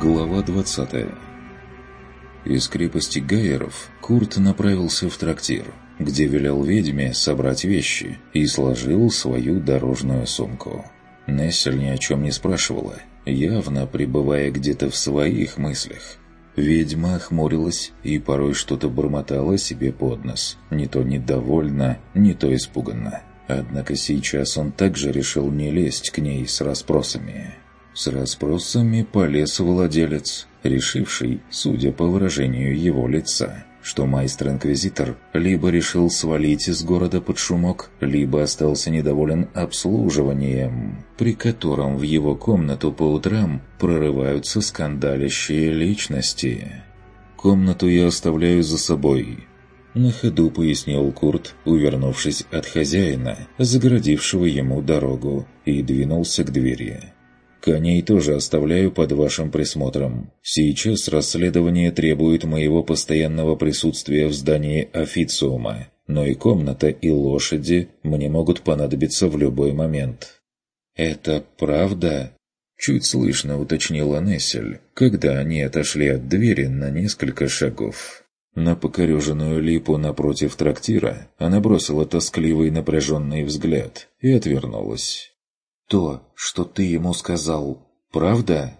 Глава 20 Из крепости Гайеров Курт направился в трактир, где велел ведьме собрать вещи и сложил свою дорожную сумку. Нессель ни о чем не спрашивала, явно пребывая где-то в своих мыслях. Ведьма хмурилась и порой что-то бормотала себе под нос, не то недовольно, не то испуганно. Однако сейчас он также решил не лезть к ней с расспросами. С расспросами полез владелец, решивший, судя по выражению его лица, что майстер-инквизитор либо решил свалить из города под шумок, либо остался недоволен обслуживанием, при котором в его комнату по утрам прорываются скандалящие личности. «Комнату я оставляю за собой», — на ходу пояснил Курт, увернувшись от хозяина, загородившего ему дорогу, и двинулся к двери. Коней тоже оставляю под вашим присмотром. Сейчас расследование требует моего постоянного присутствия в здании официума, но и комната, и лошади мне могут понадобиться в любой момент». «Это правда?» Чуть слышно уточнила Нессель, когда они отошли от двери на несколько шагов. На покореженную липу напротив трактира она бросила тоскливый напряженный взгляд и отвернулась. «То, что ты ему сказал, правда?»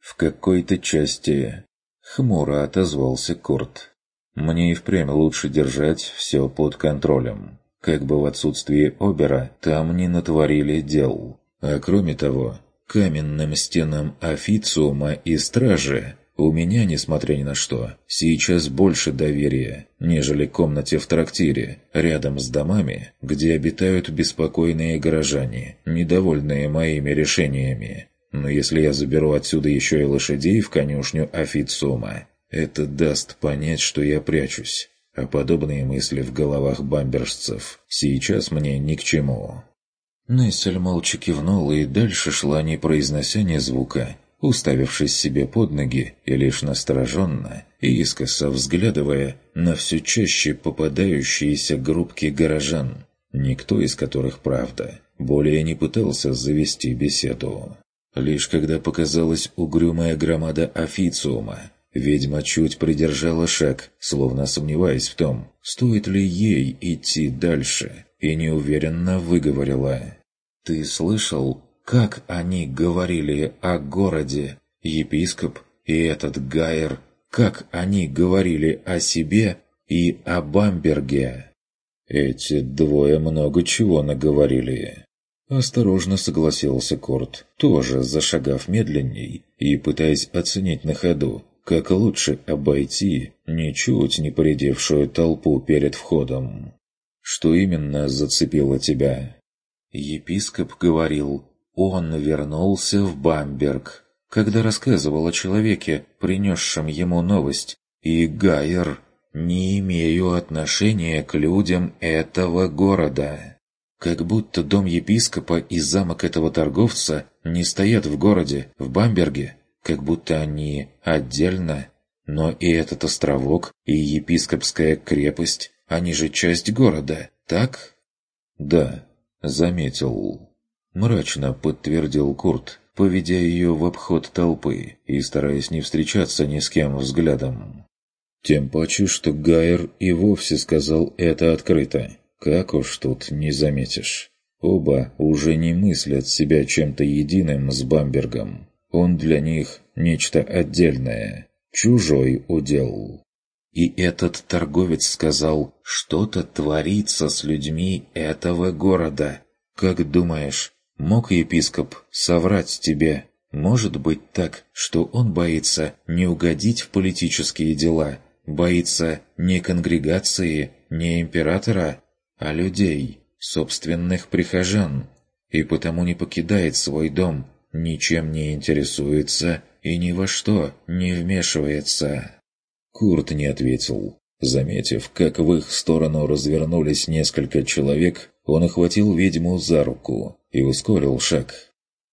«В какой-то части...» — хмуро отозвался Курт. «Мне и впрямь лучше держать все под контролем. Как бы в отсутствии Обера там не натворили дел. А кроме того, каменным стенам официума и стражи у меня, несмотря ни на что, сейчас больше доверия, нежели комнате в трактире, рядом с домами, где обитают беспокойные горожане, недовольные моими решениями. Но если я заберу отсюда еще и лошадей в конюшню официума, это даст понять, что я прячусь. А подобные мысли в головах бамбержцев сейчас мне ни к чему. Нессель молча кивнула и дальше шла, не произнося ни звука, уставившись себе под ноги и лишь настороженно и искоса взглядывая на все чаще попадающиеся группки горожан, никто из которых, правда, более не пытался завести беседу. Лишь когда показалась угрюмая громада официума, ведьма чуть придержала шаг, словно сомневаясь в том, стоит ли ей идти дальше, и неуверенно выговорила. «Ты слышал, как они говорили о городе, епископ и этот Гайер, как они говорили о себе и о Бамберге. Эти двое много чего наговорили. Осторожно согласился Корт, тоже зашагав медленней и пытаясь оценить на ходу, как лучше обойти ничуть не поредевшую толпу перед входом. Что именно зацепило тебя? Епископ говорил, он вернулся в Бамберг, когда рассказывал о человеке, принесшем ему новость, и Гайер «Не имею отношения к людям этого города». Как будто дом епископа и замок этого торговца не стоят в городе, в Бамберге, как будто они отдельно. Но и этот островок, и епископская крепость, они же часть города, так? Да, заметил. Мрачно подтвердил Курт, поведя ее в обход толпы и стараясь не встречаться ни с кем взглядом. Тем паче, что Гайер и вовсе сказал это открыто. Как уж тут не заметишь. Оба уже не мыслят себя чем-то единым с Бамбергом. Он для них нечто отдельное, чужой удел. И этот торговец сказал, что-то творится с людьми этого города. Как думаешь, Мог епископ соврать тебе? Может быть так, что он боится не угодить в политические дела, боится не конгрегации, не императора, а людей, собственных прихожан, и потому не покидает свой дом, ничем не интересуется и ни во что не вмешивается. Курт не ответил. Заметив, как в их сторону развернулись несколько человек, он охватил ведьму за руку и ускорил шаг.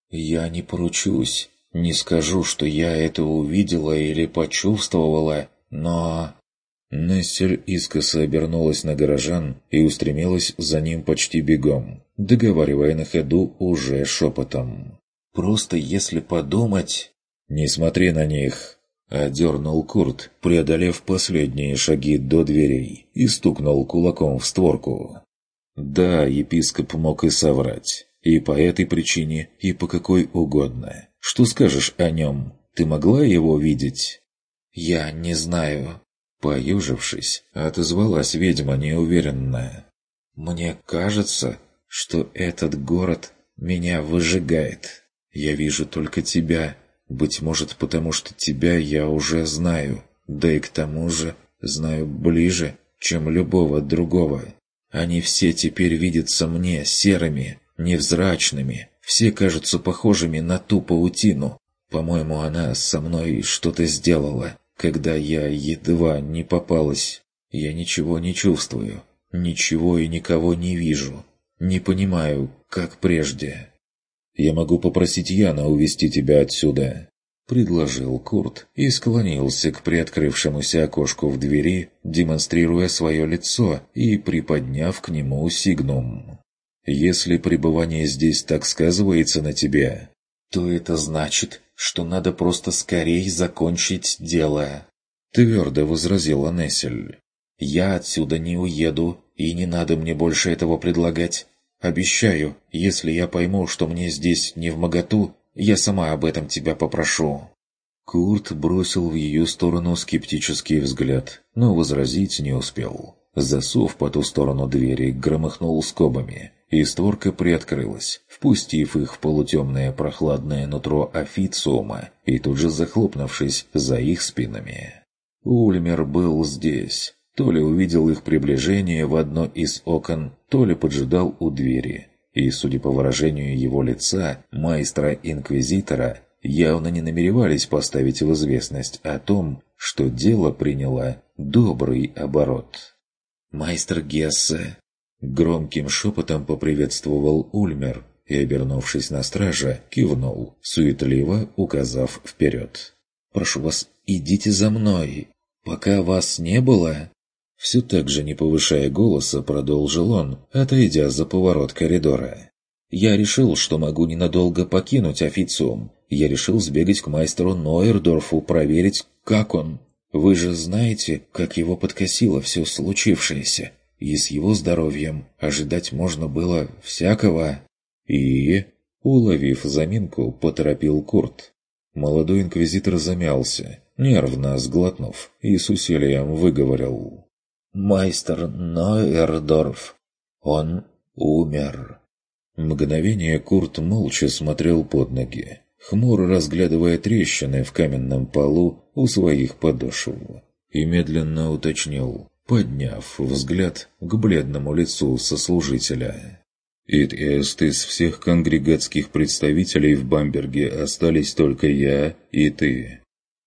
«Я не поручусь, не скажу, что я это увидела или почувствовала, но...» Нессель искоса обернулась на горожан и устремилась за ним почти бегом, договаривая на ходу уже шепотом. «Просто если подумать...» «Не смотри на них!» — одернул Курт, преодолев последние шаги до дверей, и стукнул кулаком в створку. Да, епископ мог и соврать. И по этой причине, и по какой угодно. Что скажешь о нем? Ты могла его видеть? «Я не знаю», — поюжившись, отозвалась ведьма неуверенно. «Мне кажется, что этот город меня выжигает. Я вижу только тебя, быть может, потому что тебя я уже знаю, да и к тому же знаю ближе, чем любого другого. Они все теперь видятся мне серыми, невзрачными, все кажутся похожими на ту паутину. По-моему, она со мной что-то сделала, когда я едва не попалась. Я ничего не чувствую, ничего и никого не вижу. Не понимаю, как прежде. «Я могу попросить Яна увести тебя отсюда», — предложил Курт и склонился к приоткрывшемуся окошку в двери, демонстрируя свое лицо и приподняв к нему сигнум. «Если пребывание здесь так сказывается на тебе, то это значит, что надо просто скорей закончить дело», — твердо возразила Нессель. «Я отсюда не уеду, и не надо мне больше этого предлагать. Обещаю, если я пойму, что мне здесь не в моготу, я сама об этом тебя попрошу». Курт бросил в ее сторону скептический взгляд, но возразить не успел. Засов по ту сторону двери громыхнул скобами, и створка приоткрылась, впустив их в полутемное прохладное нутро официума и тут же захлопнувшись за их спинами. Ульмер был здесь, то ли увидел их приближение в одно из окон, то ли поджидал у двери. И, судя по выражению его лица, майстра-инквизитора явно не намеревались поставить в известность о том, что дело приняло добрый оборот. «Майстер Гессе!» Громким шепотом поприветствовал Ульмер и, обернувшись на стража, кивнул, суетливо указав вперед. «Прошу вас, идите за мной. Пока вас не было, все так же, не повышая голоса, продолжил он, отойдя за поворот коридора. «Я решил, что могу ненадолго покинуть официум. Я решил сбегать к мастеру Нойердорфу, проверить, как он. Вы же знаете, как его подкосило все случившееся. И с его здоровьем ожидать можно было всякого». «И...» Уловив заминку, поторопил Курт. Молодой инквизитор замялся, нервно сглотнув, и с усилием выговорил майстер Нойердорф. Он умер». Мгновение Курт молча смотрел под ноги, хмуро разглядывая трещины в каменном полу у своих подошв, и медленно уточнил, подняв взгляд к бледному лицу сослужителя. «Ит эст из всех конгрегатских представителей в Бамберге остались только я и ты».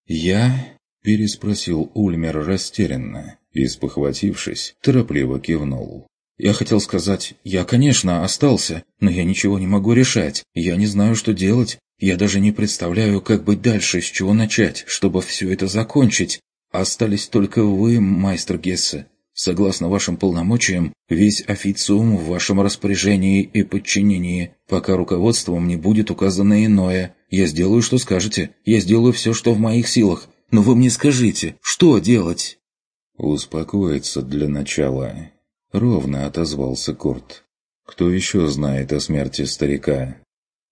«Я?» – переспросил Ульмер растерянно и, спохватившись, торопливо кивнул. «Я хотел сказать, я, конечно, остался, но я ничего не могу решать. Я не знаю, что делать. Я даже не представляю, как быть дальше, с чего начать, чтобы все это закончить. Остались только вы, майстер Гессе. Согласно вашим полномочиям, весь официум в вашем распоряжении и подчинении, пока руководством не будет указано иное. Я сделаю, что скажете. Я сделаю все, что в моих силах. Но вы мне скажите, что делать?» «Успокоиться для начала», — ровно отозвался Курт. «Кто еще знает о смерти старика?»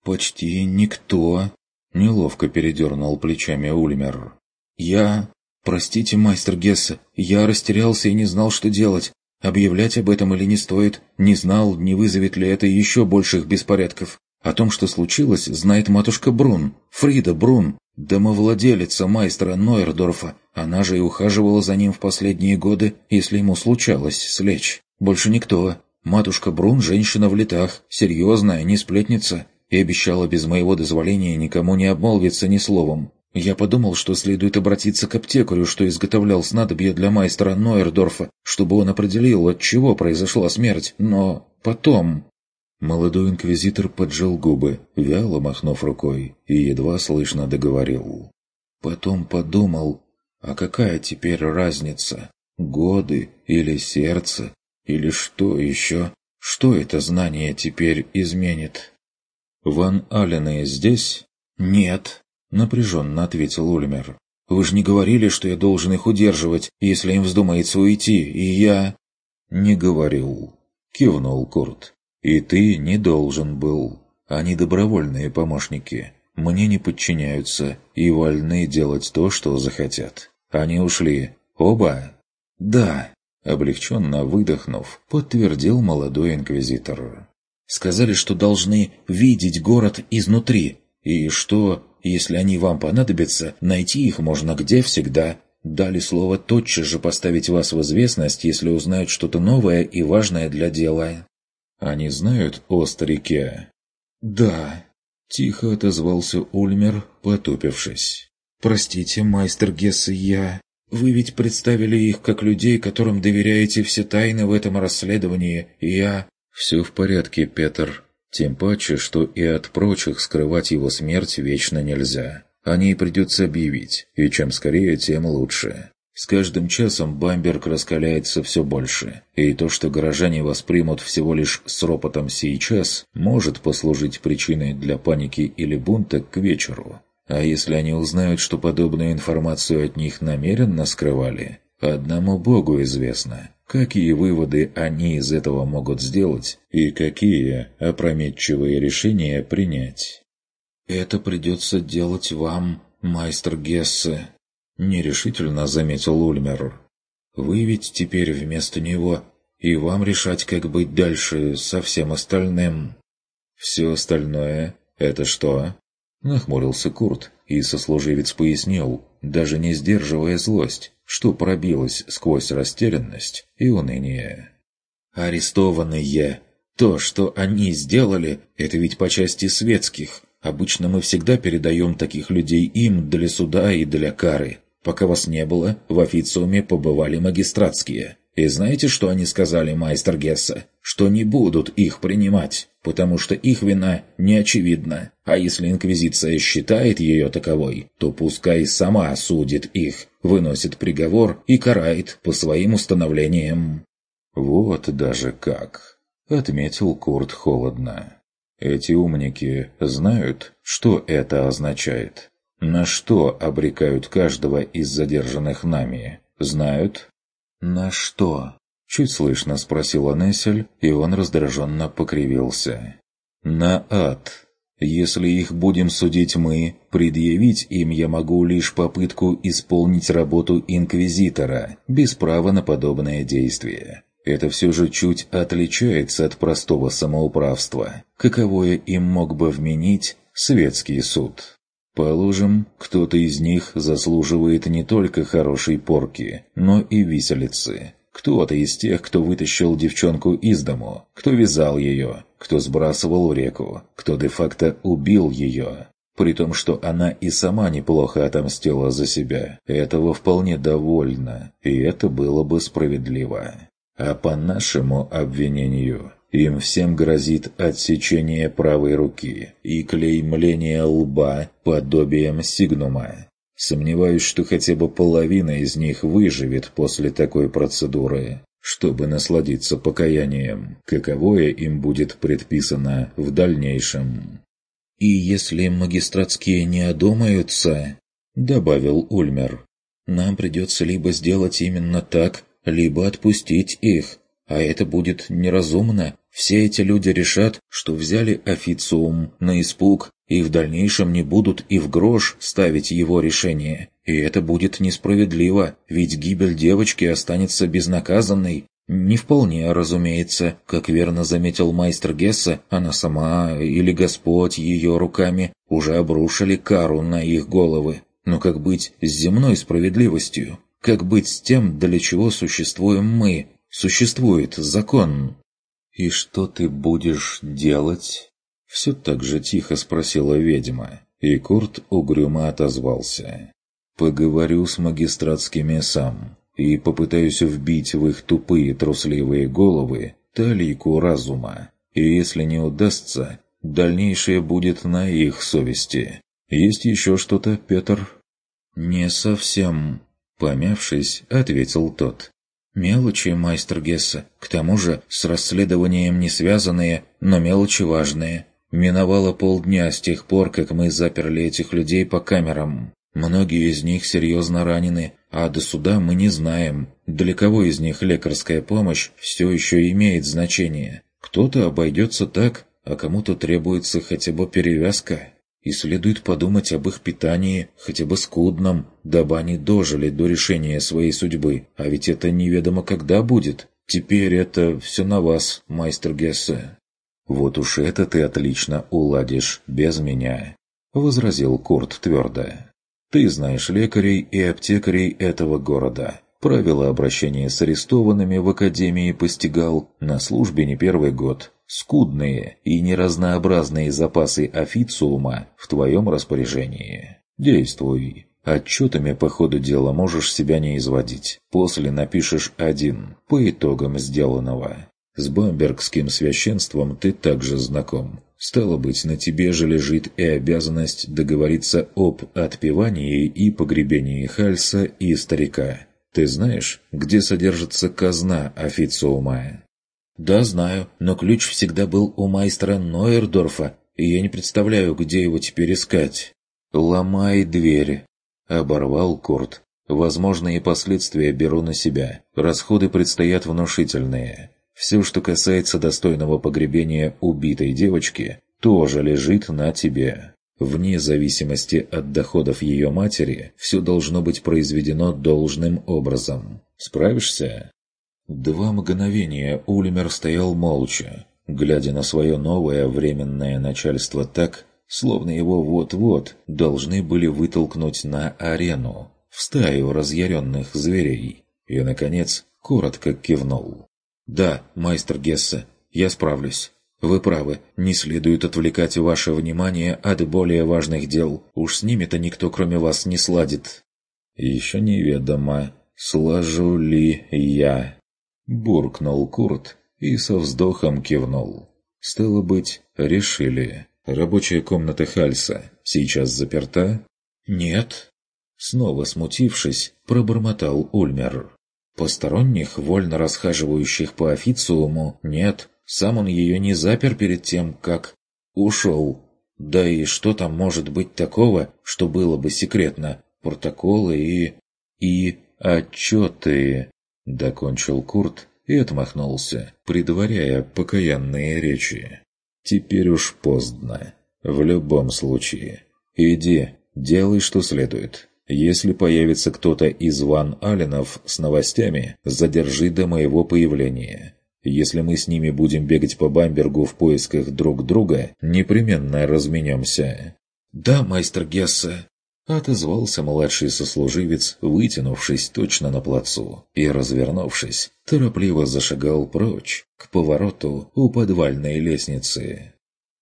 «Почти никто», — неловко передернул плечами Ульмер. «Я... Простите, мастер Гесса, я растерялся и не знал, что делать. Объявлять об этом или не стоит, не знал, не вызовет ли это еще больших беспорядков. О том, что случилось, знает матушка Брун, Фрида Брун, домовладелица майстра Нойердорфа. Она же и ухаживала за ним в последние годы, если ему случалось слечь. Больше никто. Матушка Брун – женщина в летах, серьезная, не сплетница, и обещала без моего дозволения никому не обмолвиться ни словом. Я подумал, что следует обратиться к аптекарю, что изготовлял снадобье для майстра Нойердорфа, чтобы он определил, от чего произошла смерть, но потом... Молодой инквизитор поджал губы, вяло махнув рукой, и едва слышно договорил. Потом подумал, а какая теперь разница? Годы или сердце? Или что еще? Что это знание теперь изменит? Ван Алены здесь? Нет. напряженно ответил Ульмер. «Вы же не говорили, что я должен их удерживать, если им вздумается уйти, и я...» «Не говорил», — кивнул Курт. «И ты не должен был. Они добровольные помощники. Мне не подчиняются и вольны делать то, что захотят. Они ушли. Оба?» «Да», — облегченно выдохнув, подтвердил молодой инквизитор. «Сказали, что должны видеть город изнутри, и что, если они вам понадобятся, найти их можно где всегда. Дали слово тотчас же поставить вас в известность, если узнают что-то новое и важное для дела. Они знают о старике? Да. Тихо отозвался Ульмер, потупившись. Простите, майстер Гессе, я... Вы ведь представили их как людей, которым доверяете все тайны в этом расследовании, и я... Все в порядке, Петр. Тем паче, что и от прочих скрывать его смерть вечно нельзя. О ней придется объявить, и чем скорее, тем лучше. С каждым часом Бамберг раскаляется все больше, и то, что горожане воспримут всего лишь с ропотом сейчас, может послужить причиной для паники или бунта к вечеру. А если они узнают, что подобную информацию от них намеренно скрывали, одному Богу известно, какие выводы они из этого могут сделать и какие опрометчивые решения принять. «Это придется делать вам, майстер Гессе», — нерешительно заметил Ульмер. «Вы ведь теперь вместо него, и вам решать, как быть дальше со всем остальным». «Все остальное — это что?» — нахмурился Курт, и сослуживец пояснил, даже не сдерживая злость, что пробилась сквозь растерянность и уныние. «Арестованные! То, что они сделали, это ведь по части светских, Обычно мы всегда передаем таких людей им для суда и для кары. Пока вас не было, в официуме побывали магистратские. И знаете, что они сказали, майстер Гесса? Что не будут их принимать, потому что их вина не очевидна. А если Инквизиция считает ее таковой, то пускай сама судит их, выносит приговор и карает по своим установлениям. «Вот даже как!» — отметил Курт холодно. Эти умники знают, что это означает. На что обрекают каждого из задержанных нами? Знают? На что? Чуть слышно спросила Нессель, и он раздраженно покривился. На ад. Если их будем судить мы, предъявить им я могу лишь попытку исполнить работу инквизитора, без права на подобное действие это все же чуть отличается от простого самоуправства, каковое им мог бы вменить светский суд. Положим, кто-то из них заслуживает не только хорошей порки, но и виселицы. Кто-то из тех, кто вытащил девчонку из дому, кто вязал ее, кто сбрасывал в реку, кто де-факто убил ее. При том, что она и сама неплохо отомстила за себя. Этого вполне довольно, и это было бы справедливо. А по нашему обвинению, им всем грозит отсечение правой руки и клеймление лба подобием сигнума. Сомневаюсь, что хотя бы половина из них выживет после такой процедуры, чтобы насладиться покаянием, каковое им будет предписано в дальнейшем. «И если магистратские не одумаются», — добавил Ульмер, — «нам придется либо сделать именно так, либо отпустить их, а это будет неразумно. Все эти люди решат, что взяли официум на испуг и в дальнейшем не будут и в грош ставить его решение. И это будет несправедливо, ведь гибель девочки останется безнаказанной. Не вполне, разумеется, как верно заметил майстер Гесса, она сама или Господь ее руками уже обрушили кару на их головы. Но как быть с земной справедливостью? Как быть с тем, для чего существуем мы? Существует закон. «И что ты будешь делать?» Все так же тихо спросила ведьма, и Курт угрюмо отозвался. «Поговорю с магистратскими сам и попытаюсь вбить в их тупые трусливые головы талику разума. И если не удастся, дальнейшее будет на их совести. Есть еще что-то, Петр?» «Не совсем», Помявшись, ответил тот. «Мелочи, майстер Гесса, к тому же с расследованием не связанные, но мелочи важные. Миновало полдня с тех пор, как мы заперли этих людей по камерам. Многие из них серьезно ранены, а до суда мы не знаем, для кого из них лекарская помощь все еще имеет значение. Кто-то обойдется так, а кому-то требуется хотя бы перевязка. И следует подумать об их питании, хотя бы скудном, дабы они дожили до решения своей судьбы. А ведь это неведомо когда будет. Теперь это все на вас, майстер Гессе. «Вот уж это ты отлично уладишь, без меня», — возразил Курт твердо. Ты знаешь лекарей и аптекарей этого города. Правила обращения с арестованными в академии постигал на службе не первый год. Скудные и неразнообразные запасы официума в твоем распоряжении. Действуй. Отчетами по ходу дела можешь себя не изводить. После напишешь один, по итогам сделанного. С бамбергским священством ты также знаком. Стало быть, на тебе же лежит и обязанность договориться об отпевании и погребении Хальса и старика. Ты знаешь, где содержится казна официума? Да, знаю, но ключ всегда был у майстра Нойердорфа, и я не представляю, где его теперь искать. Ломай дверь, оборвал Курт. Возможные последствия беру на себя. Расходы предстоят внушительные. Все, что касается достойного погребения убитой девочки, тоже лежит на тебе. Вне зависимости от доходов ее матери, все должно быть произведено должным образом. Справишься? Два мгновения Ульмер стоял молча, глядя на свое новое временное начальство так, словно его вот-вот должны были вытолкнуть на арену, в стаю разъяренных зверей, и, наконец, коротко кивнул. «Да, майстер Гессе, я справлюсь. Вы правы, не следует отвлекать ваше внимание от более важных дел. Уж с ними-то никто, кроме вас, не сладит». «Еще неведомо, слажу ли я», — буркнул Курт и со вздохом кивнул. «Стало быть, решили. Рабочая комната Хальса сейчас заперта?» «Нет». Снова смутившись, пробормотал Ульмер. Посторонних, вольно расхаживающих по официуму, нет. Сам он ее не запер перед тем, как ушел. Да и что там может быть такого, что было бы секретно? Протоколы и... и отчеты. Докончил Курт и отмахнулся, предваряя покаянные речи. Теперь уж поздно. В любом случае. Иди, делай, что следует. Если появится кто-то из Ван Аленов с новостями, задержи до моего появления. Если мы с ними будем бегать по Бамбергу в поисках друг друга, непременно разменемся». «Да, майстер Гессе», — отозвался младший сослуживец, вытянувшись точно на плацу, и, развернувшись, торопливо зашагал прочь, к повороту у подвальной лестницы.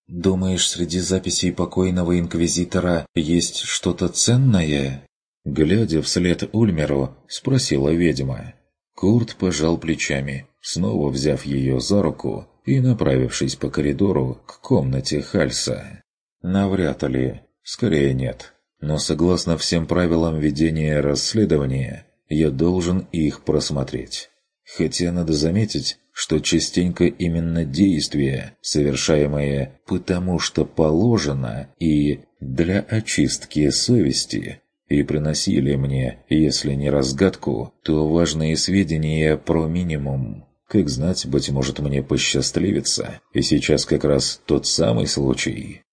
«Думаешь, среди записей покойного инквизитора есть что-то ценное?» Глядя вслед Ульмеру, спросила ведьма. Курт пожал плечами, снова взяв ее за руку и направившись по коридору к комнате Хальса. Навряд ли, скорее нет. Но согласно всем правилам ведения расследования, я должен их просмотреть. Хотя надо заметить, что частенько именно действия, совершаемые «потому что положено» и «для очистки совести», и приносили мне, если не разгадку, то важные сведения про минимум. Как знать, быть может, мне посчастливится, и сейчас как раз тот самый случай.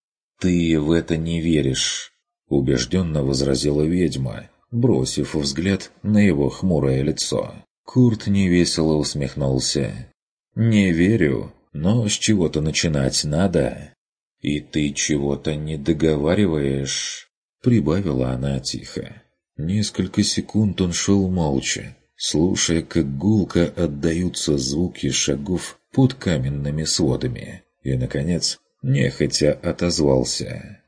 «Ты в это не веришь», — убежденно возразила ведьма, бросив взгляд на его хмурое лицо. Курт невесело усмехнулся. «Не верю, но с чего-то начинать надо. И ты чего-то не договариваешь?» Прибавила она тихо. Несколько секунд он шел молча, слушая, как гулко отдаются звуки шагов под каменными сводами. И, наконец, нехотя отозвался.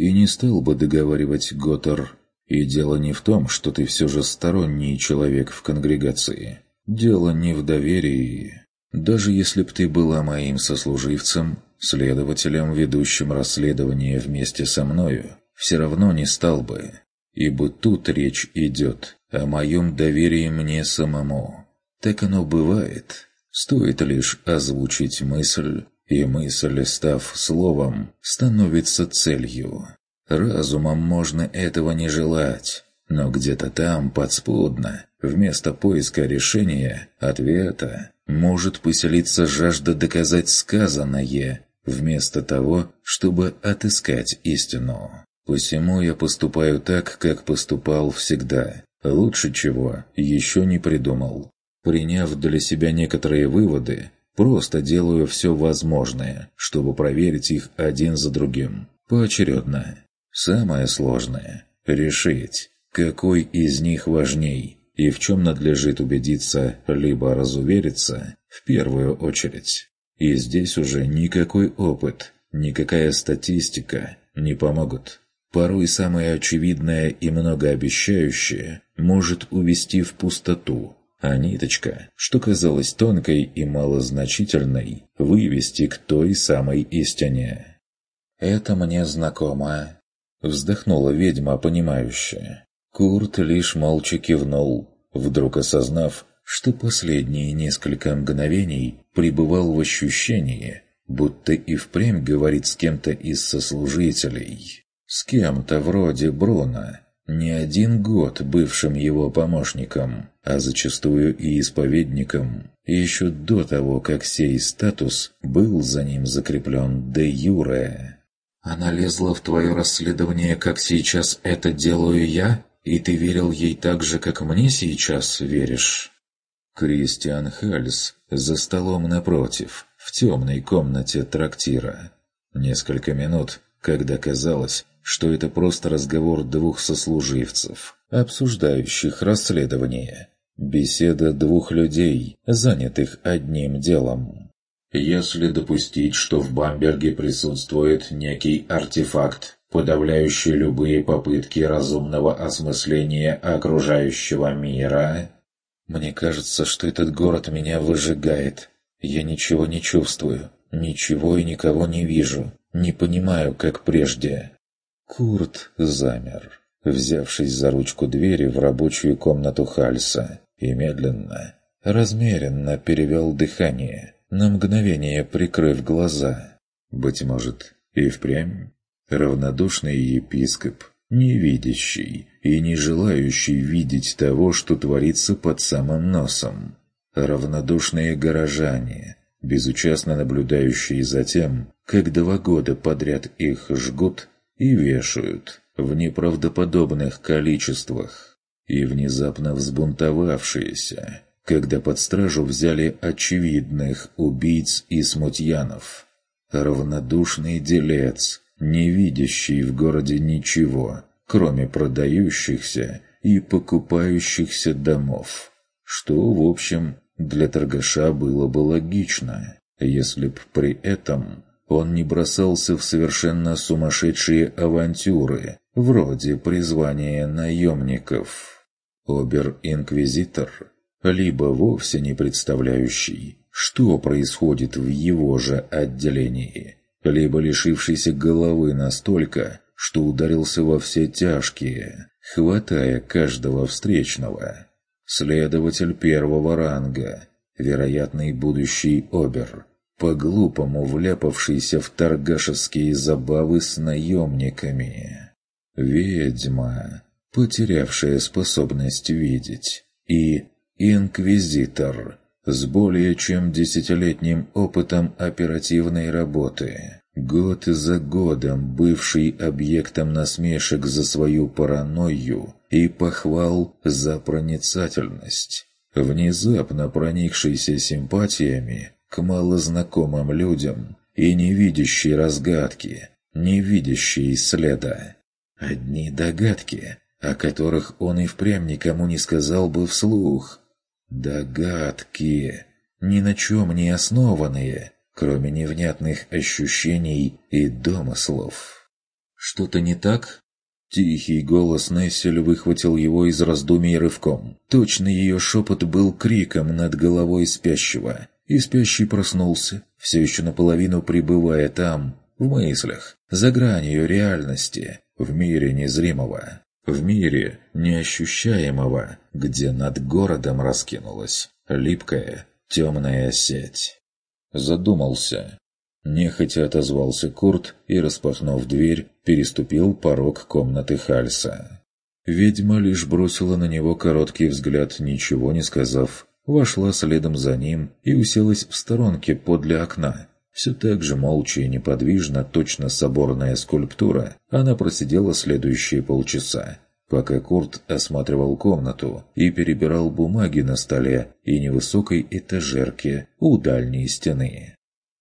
«И не стал бы договаривать Готтер. И дело не в том, что ты все же сторонний человек в конгрегации. Дело не в доверии. Даже если б ты была моим сослуживцем, следователем, ведущим расследование вместе со мною, все равно не стал бы, ибо тут речь идет о моем доверии мне самому. Так оно бывает. Стоит лишь озвучить мысль, и мысль, став словом, становится целью. Разумом можно этого не желать, но где-то там, подспудно, вместо поиска решения, ответа, может поселиться жажда доказать сказанное, вместо того, чтобы отыскать истину. Посему я поступаю так, как поступал всегда. Лучше чего еще не придумал. Приняв для себя некоторые выводы, просто делаю все возможное, чтобы проверить их один за другим, поочередно. Самое сложное – решить, какой из них важней и в чем надлежит убедиться либо разувериться в первую очередь. И здесь уже никакой опыт, никакая статистика не помогут. Порой самое очевидное и многообещающее может увести в пустоту, а ниточка, что казалась тонкой и малозначительной, вывести к той самой истине. «Это мне знакомо», — вздохнула ведьма, понимающая. Курт лишь молча кивнул, вдруг осознав, что последние несколько мгновений пребывал в ощущении, будто и впрямь говорит с кем-то из сослужителей. С кем-то вроде Бруна, не один год бывшим его помощником, а зачастую и исповедником, еще до того, как сей статус был за ним закреплен де юре. «Она лезла в твое расследование, как сейчас это делаю я, и ты верил ей так же, как мне сейчас веришь?» Кристиан Хальс за столом напротив, в темной комнате трактира. Несколько минут, когда казалось, что это просто разговор двух сослуживцев, обсуждающих расследование. Беседа двух людей, занятых одним делом. Если допустить, что в Бамберге присутствует некий артефакт, подавляющий любые попытки разумного осмысления окружающего мира, мне кажется, что этот город меня выжигает. Я ничего не чувствую, ничего и никого не вижу, не понимаю, как прежде. Курт замер, взявшись за ручку двери в рабочую комнату Хальса, и медленно, размеренно перевел дыхание, на мгновение прикрыв глаза. Быть может, и впрямь равнодушный епископ, не видящий и не желающий видеть того, что творится под самым носом. Равнодушные горожане, безучастно наблюдающие за тем, как два года подряд их жгут и вешают в неправдоподобных количествах, и внезапно взбунтовавшиеся, когда под стражу взяли очевидных убийц и смутьянов. Равнодушный делец, не видящий в городе ничего, кроме продающихся и покупающихся домов. Что, в общем, для торгаша было бы логично, если б при этом он не бросался в совершенно сумасшедшие авантюры, вроде призвания наемников. Обер-инквизитор, либо вовсе не представляющий, что происходит в его же отделении, либо лишившийся головы настолько, что ударился во все тяжкие, хватая каждого встречного. Следователь первого ранга, вероятный будущий обер – по-глупому вляпавшийся в торгашевские забавы с наемниками. Ведьма, потерявшая способность видеть, и инквизитор с более чем десятилетним опытом оперативной работы, год за годом бывший объектом насмешек за свою паранойю и похвал за проницательность, внезапно проникшийся симпатиями к малознакомым людям и не видящий разгадки, не видящий следа. Одни догадки, о которых он и впрямь никому не сказал бы вслух. Догадки, ни на чем не основанные, кроме невнятных ощущений и домыслов. «Что-то не так?» Тихий голос Нессель выхватил его из раздумий рывком. Точно ее шепот был криком над головой спящего и спящий проснулся, все еще наполовину пребывая там, в мыслях, за гранью реальности, в мире незримого, в мире неощущаемого, где над городом раскинулась липкая темная сеть. Задумался. Нехотя отозвался Курт и, распахнув дверь, переступил порог комнаты Хальса. Ведьма лишь бросила на него короткий взгляд, ничего не сказав, вошла следом за ним и уселась в сторонке подле окна. Все так же молча и неподвижно, точно соборная скульптура, она просидела следующие полчаса, пока Курт осматривал комнату и перебирал бумаги на столе и невысокой этажерке у дальней стены.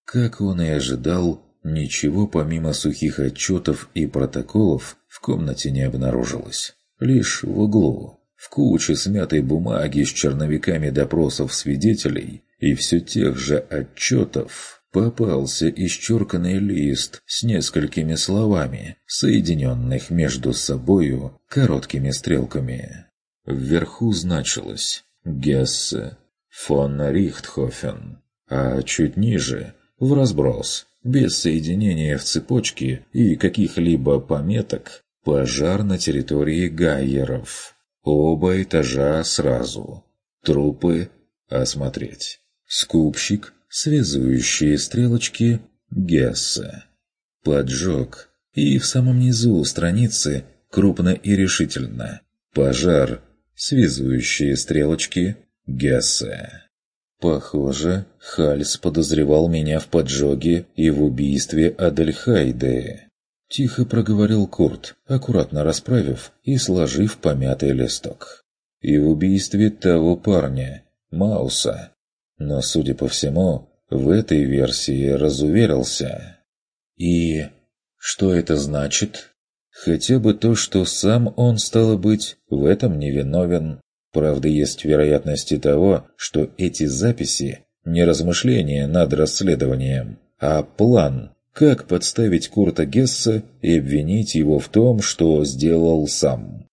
Как он и ожидал, ничего помимо сухих отчетов и протоколов в комнате не обнаружилось. Лишь в углу, в куче смятой бумаги с черновиками допросов свидетелей и все тех же отчетов, попался исчерканный лист с несколькими словами, соединенных между собою короткими стрелками. Вверху значилось «Гессе», «Фон Рихтхофен», а чуть ниже в разброс, без соединения в цепочке и каких-либо пометок, пожар на территории Гайеров. Оба этажа сразу. Трупы осмотреть. Скупщик, связующие стрелочки Гесса. Поджог. И в самом низу страницы крупно и решительно. Пожар, связующие стрелочки Гесса. Похоже, Хальс подозревал меня в поджоге и в убийстве Адельхайде. Тихо проговорил Курт, аккуратно расправив и сложив помятый листок. И в убийстве того парня, Мауса. Но, судя по всему, в этой версии разуверился. И что это значит? Хотя бы то, что сам он, стало быть, в этом невиновен. Правда, есть вероятности того, что эти записи не размышления над расследованием, а план, как подставить Курта Гесса и обвинить его в том, что сделал сам.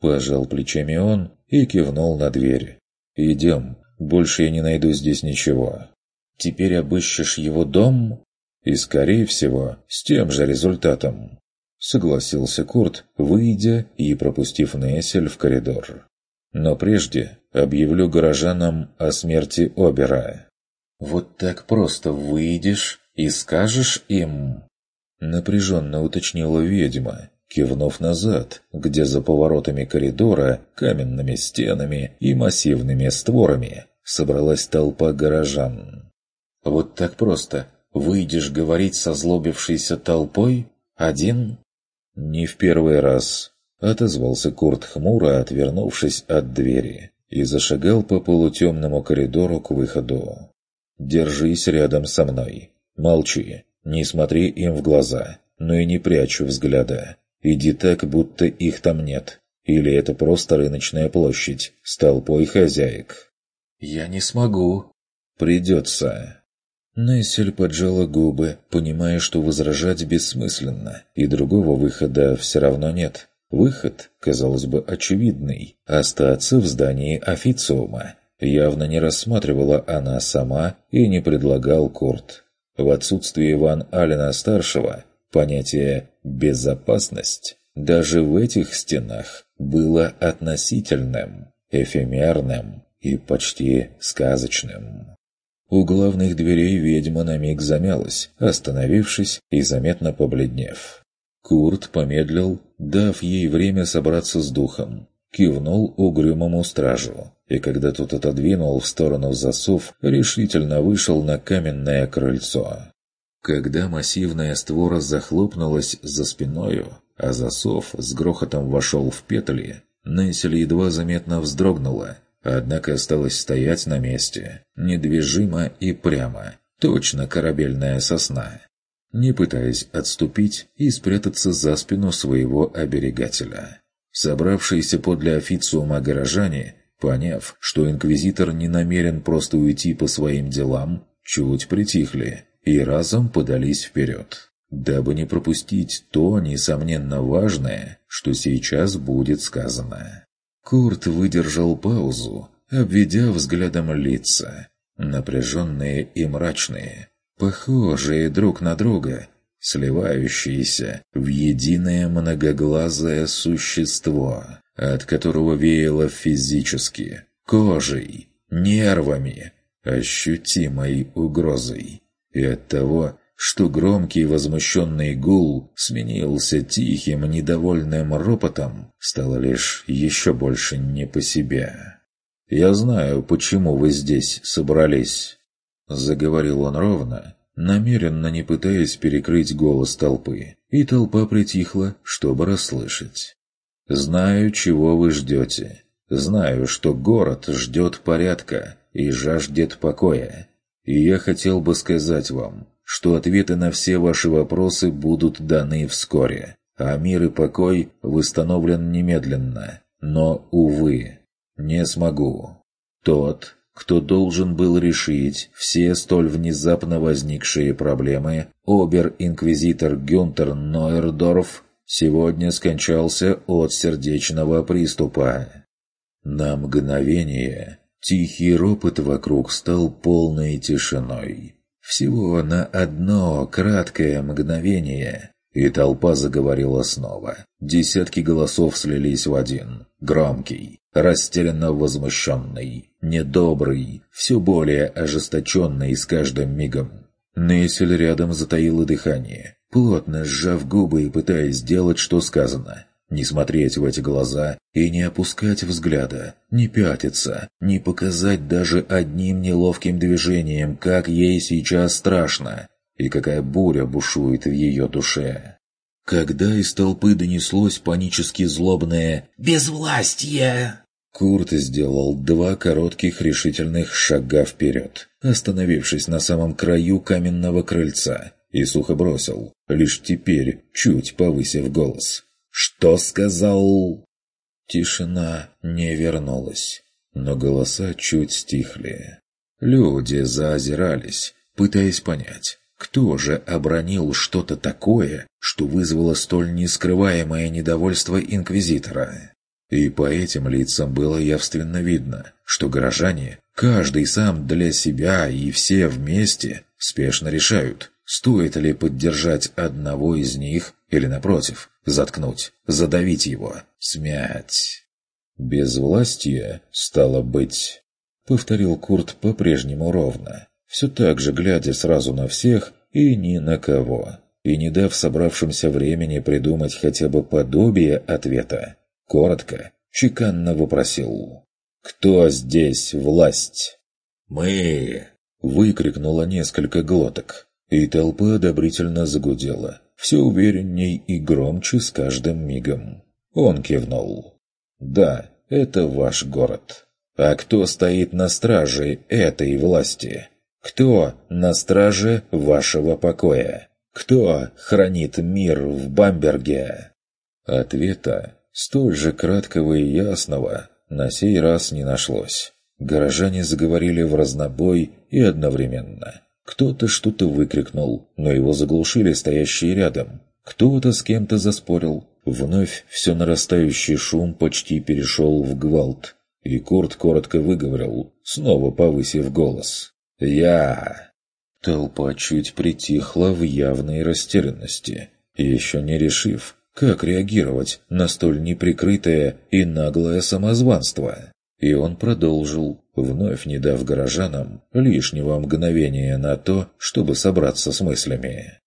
Пожал плечами он и кивнул на дверь. «Идем, больше я не найду здесь ничего. Теперь обыщешь его дом?» «И, скорее всего, с тем же результатом», — согласился Курт, выйдя и пропустив Нессель в коридор. Но прежде объявлю горожанам о смерти Обера. «Вот так просто выйдешь и скажешь им?» Напряженно уточнила ведьма, кивнув назад, где за поворотами коридора, каменными стенами и массивными створами собралась толпа горожан. «Вот так просто выйдешь говорить со злобившейся толпой? Один?» «Не в первый раз», Отозвался Курт хмуро, отвернувшись от двери, и зашагал по полутемному коридору к выходу. «Держись рядом со мной. Молчи. Не смотри им в глаза, но и не прячь взгляда. Иди так, будто их там нет. Или это просто рыночная площадь с толпой хозяек». «Я не смогу». «Придется». Нессель поджала губы, понимая, что возражать бессмысленно, и другого выхода все равно нет. Выход, казалось бы, очевидный – остаться в здании официума. Явно не рассматривала она сама и не предлагал Курт. В отсутствие Ван Алина-старшего понятие «безопасность» даже в этих стенах было относительным, эфемерным и почти сказочным. У главных дверей ведьма на миг замялась, остановившись и заметно побледнев. Курт помедлил, дав ей время собраться с духом. Кивнул угрюмому стражу, и когда тот отодвинул в сторону засов, решительно вышел на каменное крыльцо. Когда массивная створа захлопнулась за спиною, а засов с грохотом вошел в петли, Нессель едва заметно вздрогнула, однако осталась стоять на месте, недвижимо и прямо, точно корабельная сосна не пытаясь отступить и спрятаться за спину своего оберегателя. Собравшиеся подле официума горожане, поняв, что инквизитор не намерен просто уйти по своим делам, чуть притихли и разом подались вперед, дабы не пропустить то, несомненно, важное, что сейчас будет сказано. Курт выдержал паузу, обведя взглядом лица, напряженные и мрачные, похожие друг на друга, сливающиеся в единое многоглазое существо, от которого веяло физически, кожей, нервами, ощутимой угрозой, и от того, что громкий возмущенный гул сменился тихим недовольным ропотом, стало лишь еще больше не по себе. «Я знаю, почему вы здесь собрались», — заговорил он ровно, намеренно не пытаясь перекрыть голос толпы, и толпа притихла, чтобы расслышать. «Знаю, чего вы ждете. Знаю, что город ждет порядка и жаждет покоя. И я хотел бы сказать вам, что ответы на все ваши вопросы будут даны вскоре, а мир и покой восстановлен немедленно. Но, увы, не смогу. Тот, кто должен был решить все столь внезапно возникшие проблемы, обер-инквизитор Гюнтер Нойердорф, сегодня скончался от сердечного приступа. На мгновение тихий ропот вокруг стал полной тишиной. Всего на одно краткое мгновение, и толпа заговорила снова. Десятки голосов слились в один. Громкий, растерянно возмущенный, недобрый, все более ожесточенный с каждым мигом. Нессель рядом затаила дыхание, плотно сжав губы и пытаясь сделать, что сказано. Не смотреть в эти глаза и не опускать взгляда, не пятиться, не показать даже одним неловким движением, как ей сейчас страшно и какая буря бушует в ее душе. Когда из толпы донеслось панически злобное «Безвластие!», Курт сделал два коротких решительных шага вперед, остановившись на самом краю каменного крыльца, и сухо бросил, лишь теперь, чуть повысив голос. «Что сказал?» Тишина не вернулась, но голоса чуть стихли. Люди заозирались, пытаясь понять, кто же обронил что-то такое, что вызвало столь нескрываемое недовольство инквизитора? И по этим лицам было явственно видно, что горожане, каждый сам для себя и все вместе, спешно решают, стоит ли поддержать одного из них или, напротив, заткнуть, задавить его, смять. «Безвластие, стало быть», — повторил Курт по-прежнему ровно, все так же глядя сразу на всех и ни на кого, и не дав собравшимся времени придумать хотя бы подобие ответа, коротко, чеканно вопросил «Кто здесь власть?» «Мы!» — выкрикнуло несколько глоток, и толпа одобрительно загудела, все уверенней и громче с каждым мигом. Он кивнул. «Да, это ваш город. А кто стоит на страже этой власти? Кто на страже вашего покоя? Кто хранит мир в Бамберге?» Ответа столь же краткого и ясного, на сей раз не нашлось. Горожане заговорили в разнобой и одновременно. Кто-то что-то выкрикнул, но его заглушили стоящие рядом. Кто-то с кем-то заспорил. Вновь все нарастающий шум почти перешел в гвалт. И Курт коротко выговорил, снова повысив голос. «Я...» Толпа чуть притихла в явной растерянности, еще не решив, как реагировать на столь неприкрытое и наглое самозванство? И он продолжил, вновь не дав горожанам лишнего мгновения на то, чтобы собраться с мыслями.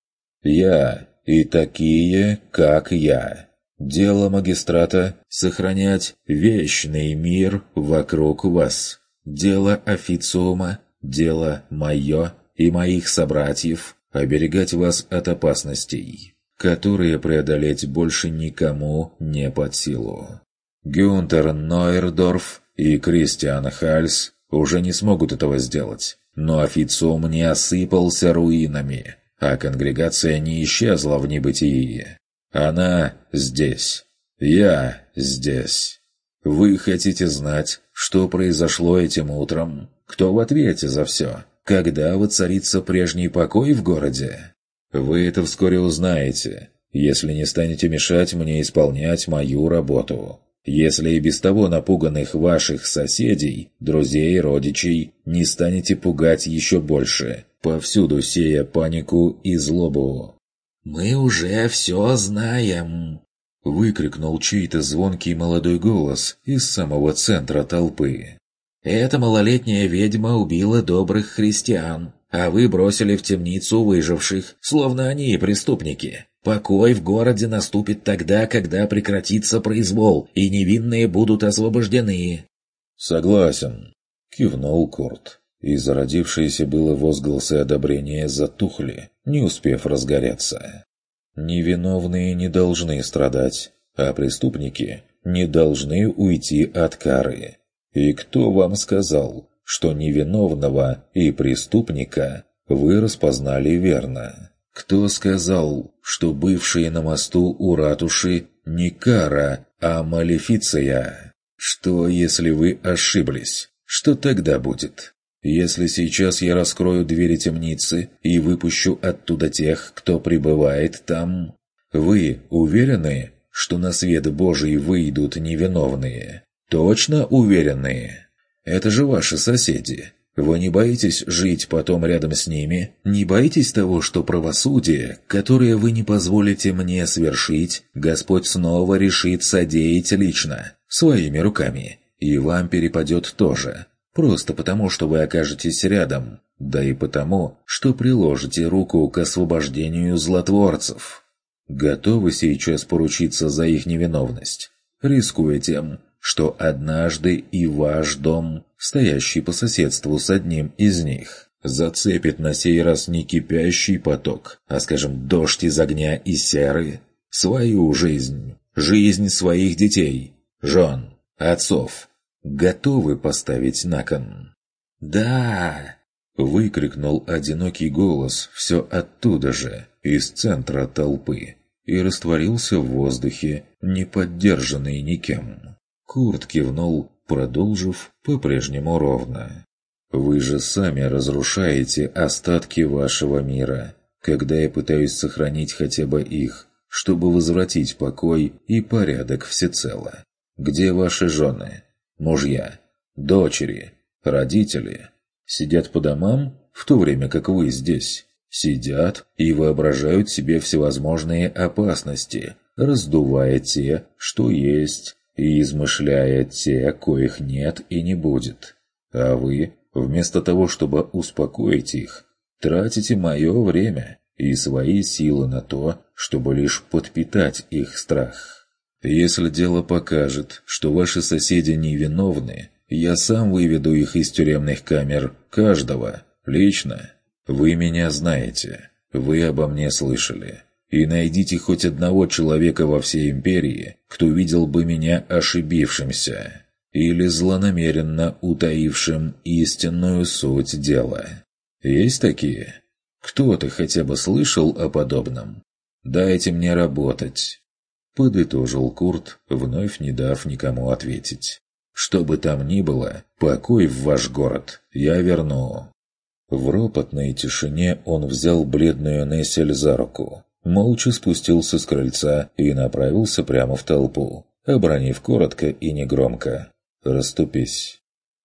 «Я и такие, как я. Дело магистрата — сохранять вечный мир вокруг вас. Дело официума, дело мое и моих собратьев — оберегать вас от опасностей которые преодолеть больше никому не под силу. Гюнтер Нойердорф и Кристиан Хальс уже не смогут этого сделать, но официум не осыпался руинами, а конгрегация не исчезла в небытии. Она здесь. Я здесь. Вы хотите знать, что произошло этим утром? Кто в ответе за все? Когда воцарится прежний покой в городе? Вы это вскоре узнаете, если не станете мешать мне исполнять мою работу. Если и без того напуганных ваших соседей, друзей, родичей не станете пугать еще больше, повсюду сея панику и злобу. «Мы уже все знаем!» — выкрикнул чей-то звонкий молодой голос из самого центра толпы. «Эта малолетняя ведьма убила добрых христиан, а вы бросили в темницу выживших, словно они преступники. Покой в городе наступит тогда, когда прекратится произвол, и невинные будут освобождены». «Согласен», — кивнул Курт. И зародившиеся было возгласы одобрения затухли, не успев разгореться. Невиновные не должны страдать, а преступники не должны уйти от кары. И кто вам сказал, что невиновного и преступника вы распознали верно? Кто сказал, что бывшие на мосту у ратуши не кара, а малефиция? Что, если вы ошиблись? Что тогда будет? Если сейчас я раскрою двери темницы и выпущу оттуда тех, кто пребывает там, вы уверены, что на свет Божий выйдут невиновные? Точно уверены? Это же ваши соседи. Вы не боитесь жить потом рядом с ними? Не боитесь того, что правосудие, которое вы не позволите мне свершить, Господь снова решит содеять лично, своими руками, и вам перепадет тоже, Просто потому, что вы окажетесь рядом, да и потому, что приложите руку к освобождению злотворцев. Готовы сейчас поручиться за их невиновность, рискуя тем, что однажды и ваш дом, стоящий по соседству с одним из них, зацепит на сей раз не кипящий поток, а, скажем, дождь из огня и серы, свою жизнь, жизнь своих детей, жен, отцов, готовы поставить на кон. «Да!» – выкрикнул одинокий голос все оттуда же, из центра толпы, и растворился в воздухе, не поддержанный никем. Курт кивнул, продолжив по-прежнему ровно. «Вы же сами разрушаете остатки вашего мира, когда я пытаюсь сохранить хотя бы их, чтобы возвратить покой и порядок всецело. Где ваши жены? мужья, дочери, родители сидят по домам, в то время как вы здесь. Сидят и воображают себе всевозможные опасности, раздувая те, что есть, и измышляя те, коих нет и не будет. А вы, вместо того, чтобы успокоить их, тратите мое время и свои силы на то, чтобы лишь подпитать их страх. Если дело покажет, что ваши соседи невиновны, я сам выведу их из тюремных камер, каждого, лично. Вы меня знаете, вы обо мне слышали. И найдите хоть одного человека во всей империи, кто видел бы меня ошибившимся или злонамеренно утаившим истинную суть дела. Есть такие? Кто-то хотя бы слышал о подобном? Дайте мне работать, Подытожил Курт, вновь не дав никому ответить. «Что бы там ни было, покой в ваш город я верну». В ропотной тишине он взял бледную Нессель за руку, молча спустился с крыльца и направился прямо в толпу, обронив коротко и негромко. «Раступись».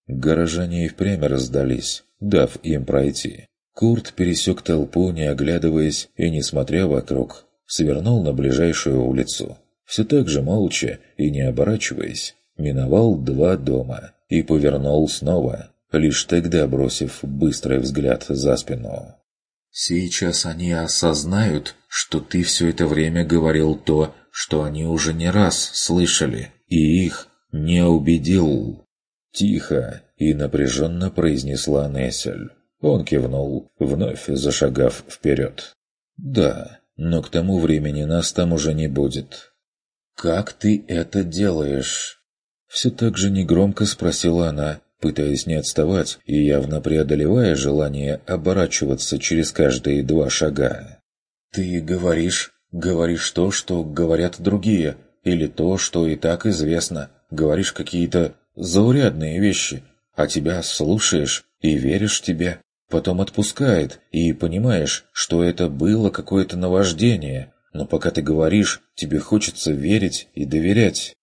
Горожане и впрямь раздались, дав им пройти. Курт пересек толпу, не оглядываясь и не смотря вокруг, свернул на ближайшую улицу. Все так же молча и не оборачиваясь, миновал два дома и повернул снова, лишь тогда бросив быстрый взгляд за спину. «Сейчас они осознают, что ты все это время говорил то, что они уже не раз слышали, и их не убедил». Тихо и напряженно произнесла Нессель. Он кивнул, вновь зашагав вперед. «Да, но к тому времени нас там уже не будет». «Как ты это делаешь?» Все так же негромко спросила она, пытаясь не отставать и явно преодолевая желание оборачиваться через каждые два шага. «Ты говоришь, говоришь то, что говорят другие, или то, что и так известно. Говоришь какие-то заурядные вещи, а тебя слушаешь и веришь тебе потом отпускает, и понимаешь, что это было какое-то наваждение, но пока ты говоришь, тебе хочется верить и доверять.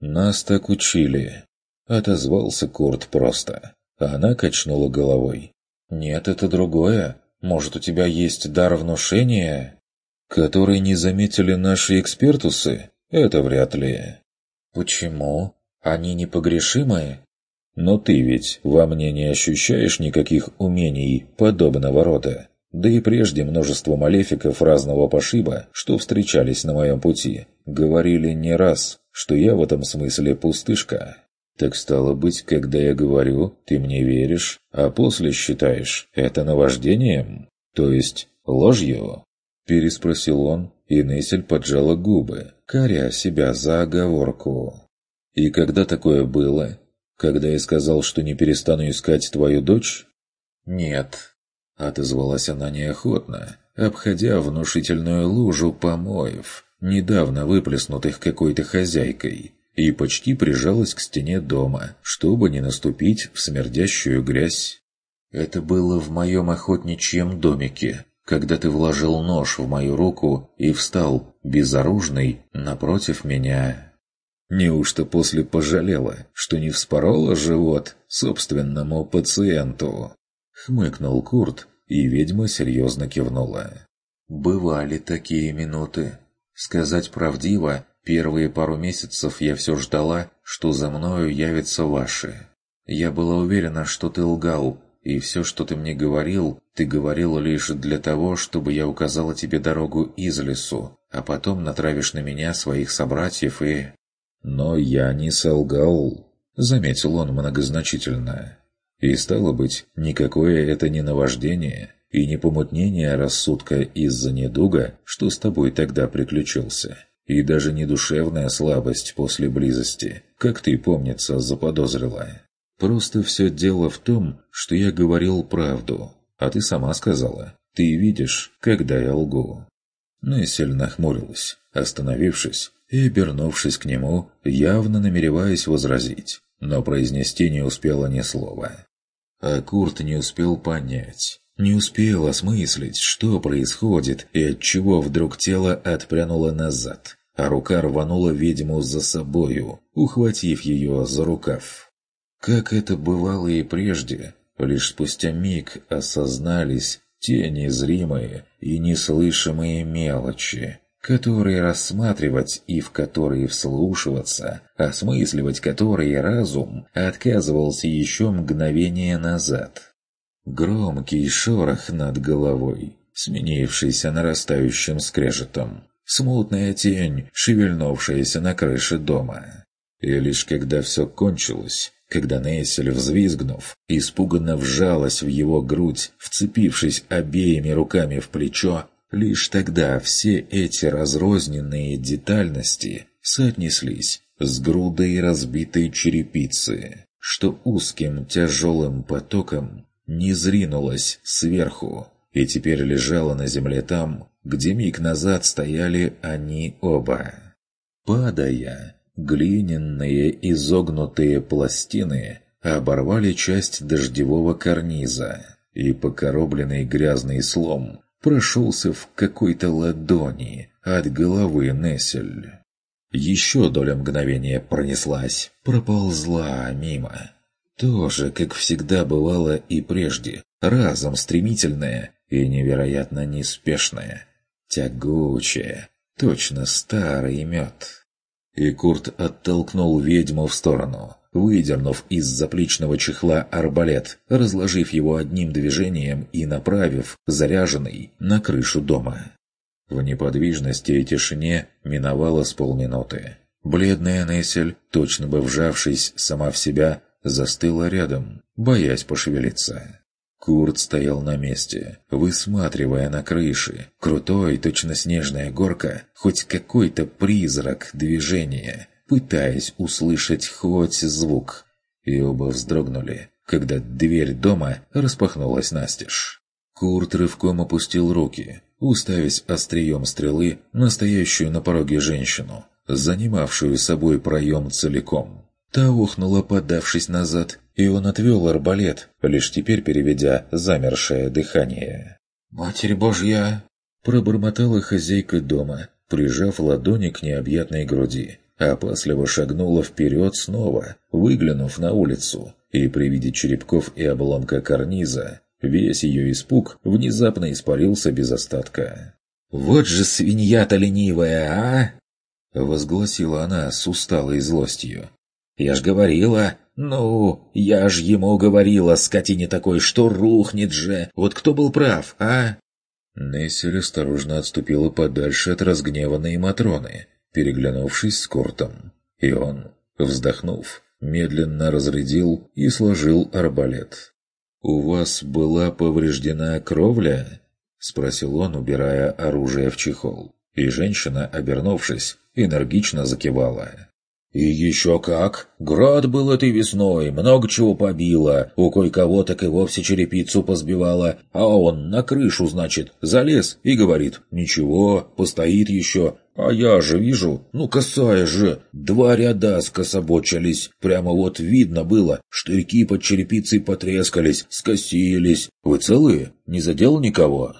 «Нас так учили», — отозвался Курт просто. Она качнула головой. «Нет, это другое. Может, у тебя есть дар внушения?» «Который не заметили наши экспертусы? Это вряд ли». «Почему? Они непогрешимые?» Но ты ведь во мне не ощущаешь никаких умений подобного рода. Да и прежде множество малефиков разного пошиба, что встречались на моем пути, говорили не раз, что я в этом смысле пустышка. Так стало быть, когда я говорю, ты мне веришь, а после считаешь это наваждением, то есть ложью?» Переспросил он, и Нессель поджала губы, коря себя за оговорку. «И когда такое было? Когда я сказал, что не перестану искать твою дочь?» «Нет», Отозвалась она неохотно, обходя внушительную лужу помоев, недавно выплеснутых какой-то хозяйкой, и почти прижалась к стене дома, чтобы не наступить в смердящую грязь. «Это было в моем охотничьем домике, когда ты вложил нож в мою руку и встал, безоружный, напротив меня». Неужто после пожалела, что не вспорола живот собственному пациенту? Хмыкнул Курт, и ведьма серьезно кивнула. «Бывали такие минуты. Сказать правдиво, первые пару месяцев я все ждала, что за мною явятся ваши. Я была уверена, что ты лгал, и все, что ты мне говорил, ты говорил лишь для того, чтобы я указала тебе дорогу из лесу, а потом натравишь на меня своих собратьев и...» «Но я не солгал», — заметил он многозначительно. И стало быть, никакое это не наваждение и не помутнение рассудка из-за недуга, что с тобой тогда приключился, и даже не душевная слабость после близости, как ты, помнится, заподозрила. Просто все дело в том, что я говорил правду, а ты сама сказала, ты видишь, когда я лгу. Нессель нахмурилась, остановившись и, обернувшись к нему, явно намереваясь возразить, но произнести не успела ни слова. А Курт не успел понять, не успел осмыслить, что происходит и от чего вдруг тело отпрянуло назад, а рука рванула ведьму за собою, ухватив ее за рукав. Как это бывало и прежде, лишь спустя миг осознались те незримые и неслышимые мелочи, которые рассматривать и в которые вслушиваться, осмысливать которые разум отказывался еще мгновение назад. Громкий шорох над головой, сменившийся нарастающим скрежетом, смутная тень, шевельнувшаяся на крыше дома. И лишь когда все кончилось, когда Нессель, взвизгнув, испуганно вжалась в его грудь, вцепившись обеими руками в плечо, Лишь тогда все эти разрозненные детальности соотнеслись с грудой разбитой черепицы, что узким тяжелым потоком не зринулась сверху и теперь лежала на земле там, где миг назад стояли они оба. Падая, глиняные изогнутые пластины оборвали часть дождевого карниза, и покоробленный грязный слом прошелся в какой-то ладони от головы Нессель. Еще доля мгновения пронеслась, проползла мимо. Тоже, как всегда бывало и прежде, разом стремительная и невероятно неспешная, тягучая, точно старый мед. И Курт оттолкнул ведьму в сторону, выдернув из заплечного чехла арбалет, разложив его одним движением и направив, заряженный, на крышу дома. В неподвижности и тишине миновало с полминуты. Бледная Нессель, точно бы вжавшись сама в себя, застыла рядом, боясь пошевелиться. Курт стоял на месте, высматривая на крыше, крутой, точно снежная горка, хоть какой-то призрак движения, пытаясь услышать хоть звук. И оба вздрогнули, когда дверь дома распахнулась настежь. Курт рывком опустил руки, уставясь острием стрелы настоящую на пороге женщину, занимавшую собой проем целиком. Та ухнула, подавшись назад, и он отвел арбалет, лишь теперь переведя замершее дыхание. «Матерь Божья!» – пробормотала хозяйка дома, прижав ладони к необъятной груди опасливо шагнула вперед снова, выглянув на улицу, и при виде черепков и обломка карниза весь ее испуг внезапно испарился без остатка. «Вот же свинья-то ленивая, а!» — возгласила она с усталой злостью. Я ж говорила, ну, я ж ему говорила, скотине такой, что рухнет же. Вот кто был прав, а?» Нессель осторожно отступила подальше от разгневанной Матроны, переглянувшись с Куртом. И он, вздохнув, медленно разрядил и сложил арбалет. «У вас была повреждена кровля?» — спросил он, убирая оружие в чехол. И женщина, обернувшись, энергично закивала. «И еще как! Град был этой весной, много чего побило, у кое-кого так и вовсе черепицу позбивало, а он на крышу, значит, залез и говорит, ничего, постоит еще, а я же вижу, ну косая же, два ряда скособочились, прямо вот видно было, штырьки под черепицей потрескались, скосились. Вы целые? Не задел никого?»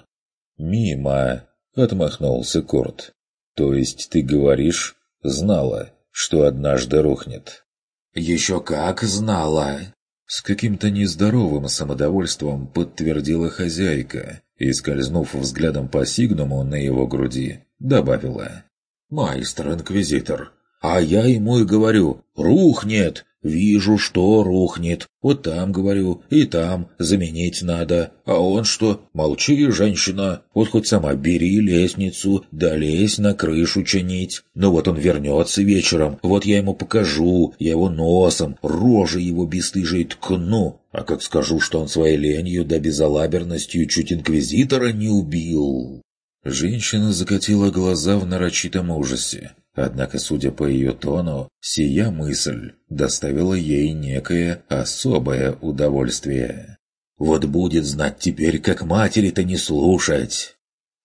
«Мимо!» — отмахнулся Курт. «То есть ты говоришь, знала?» Что однажды рухнет. «Еще как знала!» С каким-то нездоровым самодовольством подтвердила хозяйка и, скользнув взглядом по сигнуму на его груди, добавила. «Майстер-инквизитор, а я ему и говорю, рухнет, Вижу, что рухнет. Вот там, говорю, и там заменить надо. А он что? Молчи, женщина. Вот хоть сама бери лестницу, да лезь на крышу чинить. Ну вот он вернется вечером, вот я ему покажу, я его носом, рожей его бесстыжей ткну. А как скажу, что он своей ленью да безалаберностью чуть инквизитора не убил. Женщина закатила глаза в нарочитом ужасе. Однако, судя по ее тону, сия мысль доставила ей некое особое удовольствие. «Вот будет знать теперь, как матери-то не слушать!»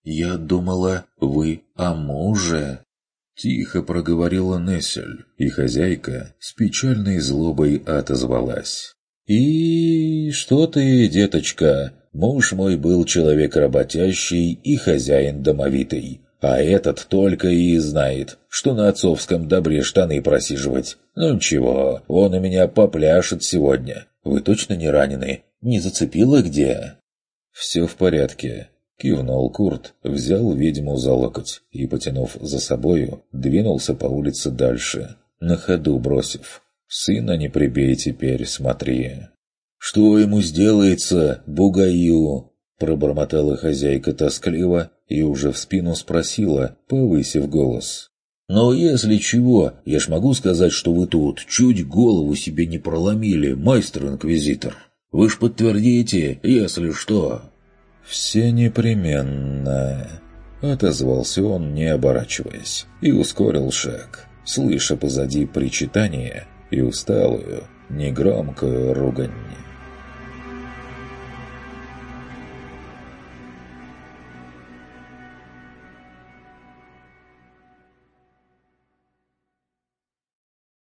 «Я думала, вы о муже?» Тихо проговорила Нессель, и хозяйка с печальной злобой отозвалась. «И что ты, деточка, муж мой был человек работящий и хозяин домовитый, а этот только и знает, что на отцовском добре штаны просиживать. Ну ничего, он у меня попляшет сегодня. Вы точно не ранены? Не зацепило где?» «Все в порядке», — кивнул Курт, взял ведьму за локоть и, потянув за собою, двинулся по улице дальше, на ходу бросив. «Сына не прибей теперь, смотри». «Что ему сделается, бугаю?» Пробормотала хозяйка тоскливо и уже в спину спросила, повысив голос. «Но если чего, я ж могу сказать, что вы тут чуть голову себе не проломили, майстер-инквизитор. Вы ж подтвердите, если что». «Все непременно», — отозвался он, не оборачиваясь, и ускорил шаг, слыша позади причитание и усталую, негромкую ругань.